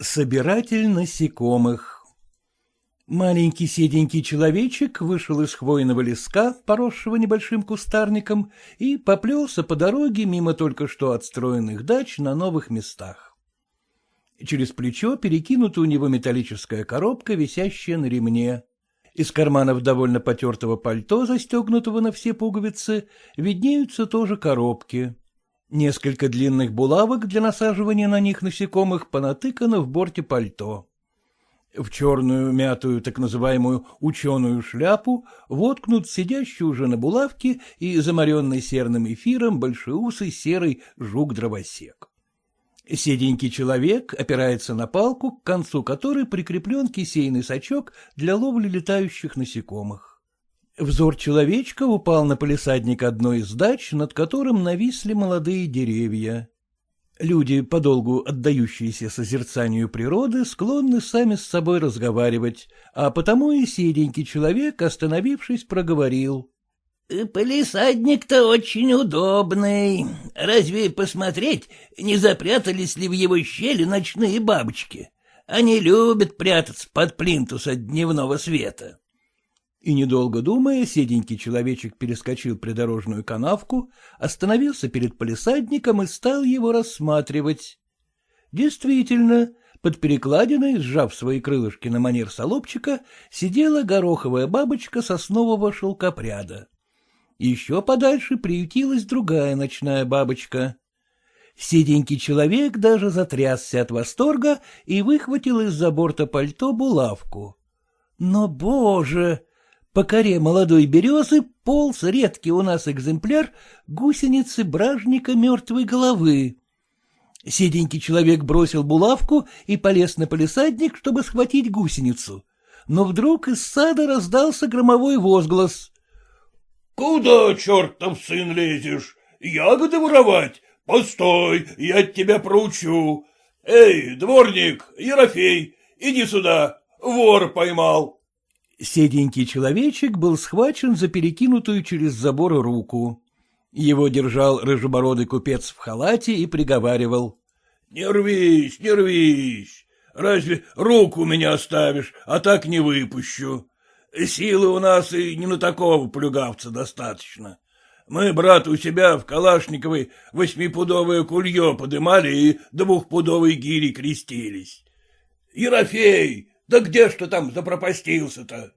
Собиратель насекомых Маленький седенький человечек вышел из хвойного леска, поросшего небольшим кустарником, и поплелся по дороге мимо только что отстроенных дач на новых местах. Через плечо перекинута у него металлическая коробка, висящая на ремне. Из карманов довольно потертого пальто, застегнутого на все пуговицы, виднеются тоже коробки. Несколько длинных булавок для насаживания на них насекомых понатыкано в борте пальто. В черную мятую так называемую ученую шляпу воткнут сидящий уже на булавке и замаренный серным эфиром большеусый серый жук-дровосек. Седенький человек опирается на палку, к концу которой прикреплен кисейный сачок для ловли летающих насекомых. Взор человечка упал на полисадник одной из дач, над которым нависли молодые деревья. Люди, подолгу отдающиеся созерцанию природы, склонны сами с собой разговаривать, а потому и седенький человек, остановившись, проговорил. «Э, — Полисадник-то очень удобный. Разве посмотреть, не запрятались ли в его щели ночные бабочки? Они любят прятаться под плинтус от дневного света. И, недолго думая, седенький человечек перескочил придорожную канавку, остановился перед полисадником и стал его рассматривать. Действительно, под перекладиной, сжав свои крылышки на манер солобчика, сидела гороховая бабочка соснового шелкопряда. Еще подальше приютилась другая ночная бабочка. Седенький человек даже затрясся от восторга и выхватил из-за борта пальто булавку. Но, боже, по коре молодой березы полз редкий у нас экземпляр гусеницы бражника мертвой головы. Седенький человек бросил булавку и полез на полисадник, чтобы схватить гусеницу. Но вдруг из сада раздался громовой возглас. — Куда, чертов сын, лезешь? Ягоды воровать? Постой, я тебя проучу. Эй, дворник, Ерофей, иди сюда, вор поймал. Седенький человечек был схвачен за перекинутую через забор руку. Его держал рыжебородый купец в халате и приговаривал. — Не рвись, не рвись. Разве руку меня оставишь, а так не выпущу. Силы у нас и не на такого плюгавца достаточно. Мы, брат, у себя в Калашниковой восьмипудовое кулье подымали и двухпудовой гири крестились. Ерофей, да где ж ты там запропастился-то?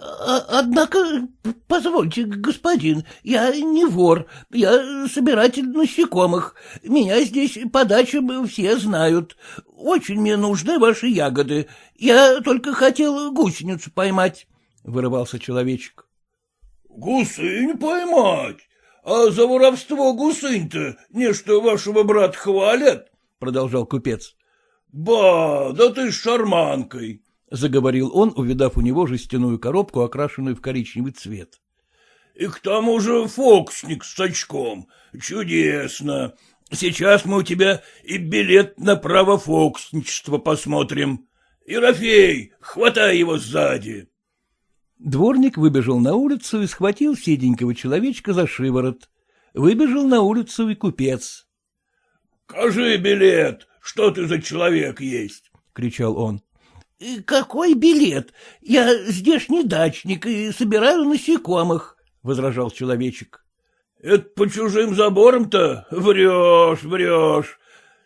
А, — Однако, позвольте, господин, я не вор, я собиратель насекомых. Меня здесь по дачам все знают. Очень мне нужны ваши ягоды. Я только хотел гусеницу поймать, — вырывался человечек. — Гусынь поймать? А за воровство гусынь-то нечто вашего брата хвалят? — продолжал купец. Ба, да ты с шарманкой, — заговорил он, увидав у него жестяную коробку, окрашенную в коричневый цвет. — И к тому же фокусник с очком. Чудесно. Сейчас мы у тебя и билет на право фокусничества посмотрим. Ерофей, хватай его сзади. Дворник выбежал на улицу и схватил седенького человечка за шиворот. Выбежал на улицу и купец. — Кажи билет, что ты за человек есть? — кричал он. — Какой билет? Я здешний дачник и собираю насекомых, — возражал человечек. — Это по чужим заборам-то врешь, врешь.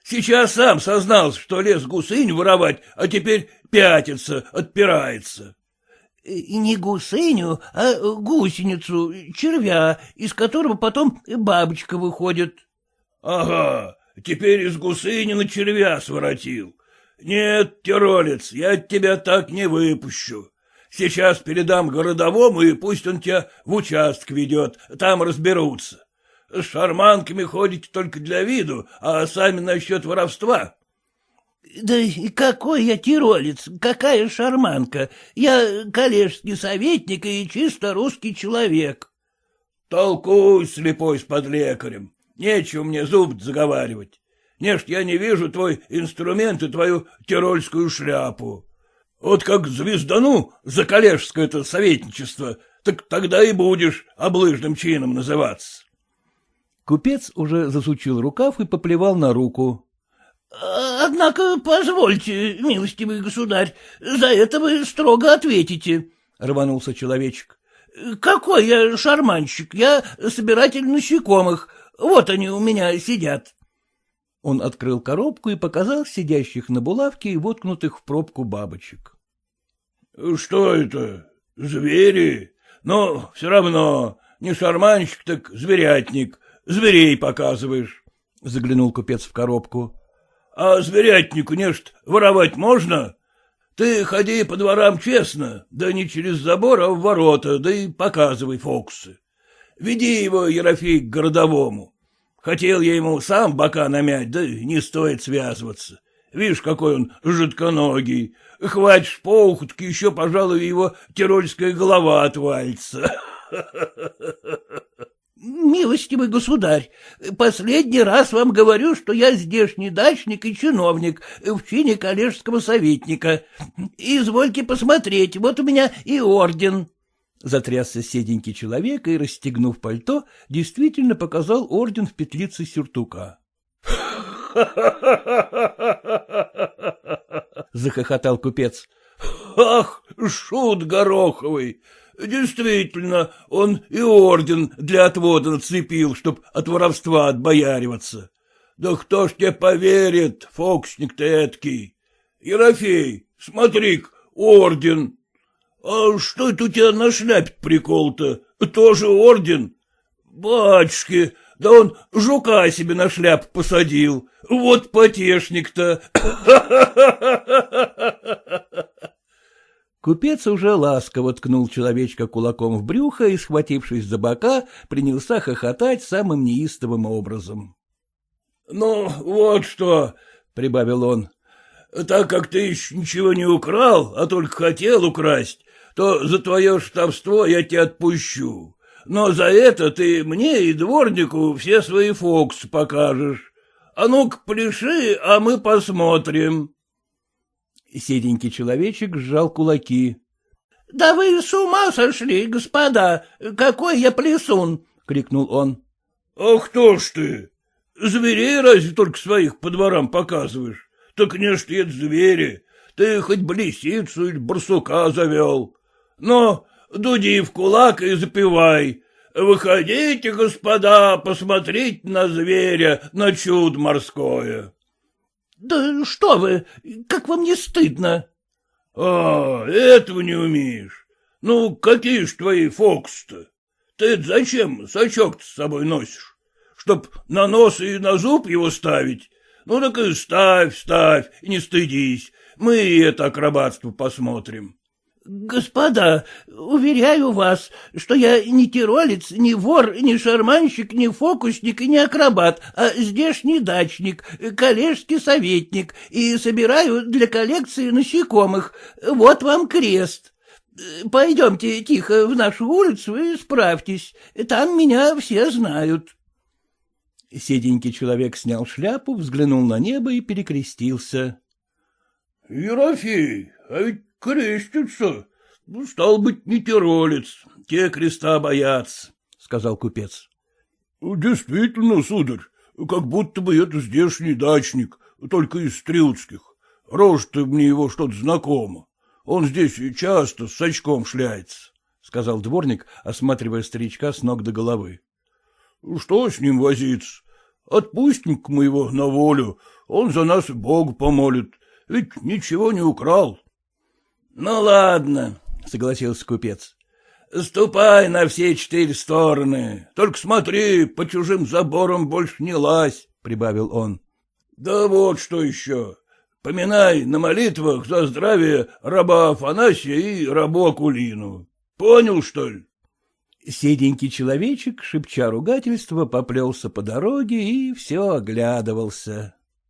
Сейчас сам сознался, что лез гусынь воровать, а теперь пятится, отпирается. — Не гусыню, а гусеницу, червя, из которого потом бабочка выходит. — Ага, Теперь из гусыни на червя своротил. Нет, тиролец, я тебя так не выпущу. Сейчас передам городовому, и пусть он тебя в участок ведет, там разберутся. С шарманками ходите только для виду, а сами насчет воровства. — Да какой я тиролец, какая шарманка? Я коллежский советник и чисто русский человек. — Толкуй, слепой с подлекарем. Нечего мне зуб заговаривать. Нечто я не вижу твой инструмент и твою тирольскую шляпу. Вот как звездану за коллежское-то советничество, так тогда и будешь облыжным чином называться. Купец уже засучил рукав и поплевал на руку. Однако позвольте, милостивый государь, за это вы строго ответите, — рванулся человечек. — Какой я шарманщик? Я собиратель насекомых. Вот они у меня сидят. Он открыл коробку и показал сидящих на булавке и воткнутых в пробку бабочек. — Что это? Звери? Но все равно не шарманщик, так зверятник. Зверей показываешь, — заглянул купец в коробку. — А зверятнику, нечто, воровать можно? Ты ходи по дворам честно, да не через забор, а в ворота, да и показывай фокусы. Веди его, Ерофей, к городовому. Хотел я ему сам бока намять, да не стоит связываться. Видишь, какой он жидконогий. Хватишь по уху, так еще, пожалуй, его тирольская голова отвалится. Милостивый государь, последний раз вам говорю, что я здешний дачник и чиновник в чине коллежского советника. Извольте посмотреть, вот у меня и орден. Затрясся седенький человек и, расстегнув пальто, действительно показал орден в петлице сюртука. Захохотал купец. — Ах, шут гороховый! Действительно, он и орден для отвода нацепил, чтоб от воровства отбояриваться. Да кто ж тебе поверит, фокусник ты эткий? Ерофей, смотри орден. А что это у тебя на шляпе прикол-то? Тоже орден? Батюшки, да он жука себе на шляп посадил. Вот потешник-то. Купец уже ласково ткнул человечка кулаком в брюхо и, схватившись за бока, принялся хохотать самым неистовым образом. — Ну, вот что, — прибавил он, — так как ты еще ничего не украл, а только хотел украсть, то за твое штабство я тебя отпущу. Но за это ты мне и дворнику все свои фокусы покажешь. А ну-ка, пляши, а мы посмотрим. Седенький человечек сжал кулаки. — Да вы с ума сошли, господа! Какой я плесун! — крикнул он. — А кто ж ты? Зверей разве только своих по дворам показываешь? Так не ж это звери. Ты хоть бы или барсука завел. Но дуди в кулак и запивай. Выходите, господа, посмотреть на зверя, на чудо морское. — Да что вы, как вам не стыдно? — А, этого не умеешь. Ну, какие ж твои фокусы-то? Ты зачем сачок с собой носишь? Чтоб на нос и на зуб его ставить? Ну так и ставь, ставь, и не стыдись. Мы и это акробатство посмотрим. Господа, уверяю вас, что я не тиролец, не вор, не шарманщик, не фокусник и не акробат, а здешний дачник, коллежский советник, и собираю для коллекции насекомых. Вот вам крест. Пойдемте тихо в нашу улицу и справьтесь, там меня все знают. Седенький человек снял шляпу, взглянул на небо и перекрестился. — Ерофей, а ведь крестится. Ну, стал быть, не тиролец, те креста боятся, — сказал купец. — Действительно, сударь, как будто бы это здешний дачник, только из стрелцких. Рожь-то мне его что-то знакомо. Он здесь часто с очком шляется, — сказал дворник, осматривая старичка с ног до головы. — Что с ним возиться? Отпустим-ка мы его на волю, он за нас Богу помолит, ведь ничего не украл. Ну, ладно, — согласился купец. — Ступай на все четыре стороны. Только смотри, по чужим заборам больше не лазь, — прибавил он. — Да вот что еще. Поминай на молитвах за здравие раба Афанасия и рабу Акулину. Понял, что ли? Седенький человечек, шепча ругательство, поплелся по дороге и все оглядывался.